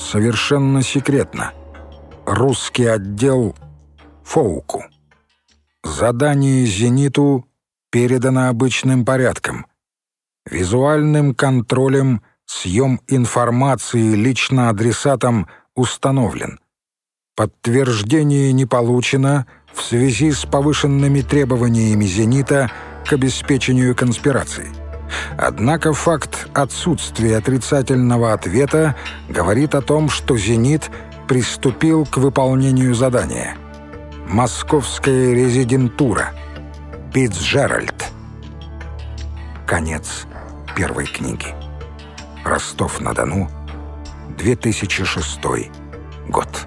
Совершенно секретно. Русский отдел Фоуку. Задание «Зениту» передано обычным порядком. Визуальным контролем съем информации лично адресатом установлен. Подтверждение не получено в связи с повышенными требованиями «Зенита» к обеспечению конспирации. Однако факт отсутствия отрицательного ответа говорит о том, что «Зенит» приступил к выполнению задания. Московская резидентура. Питцджеральд. Конец первой книги. Ростов-на-Дону, 2006 год.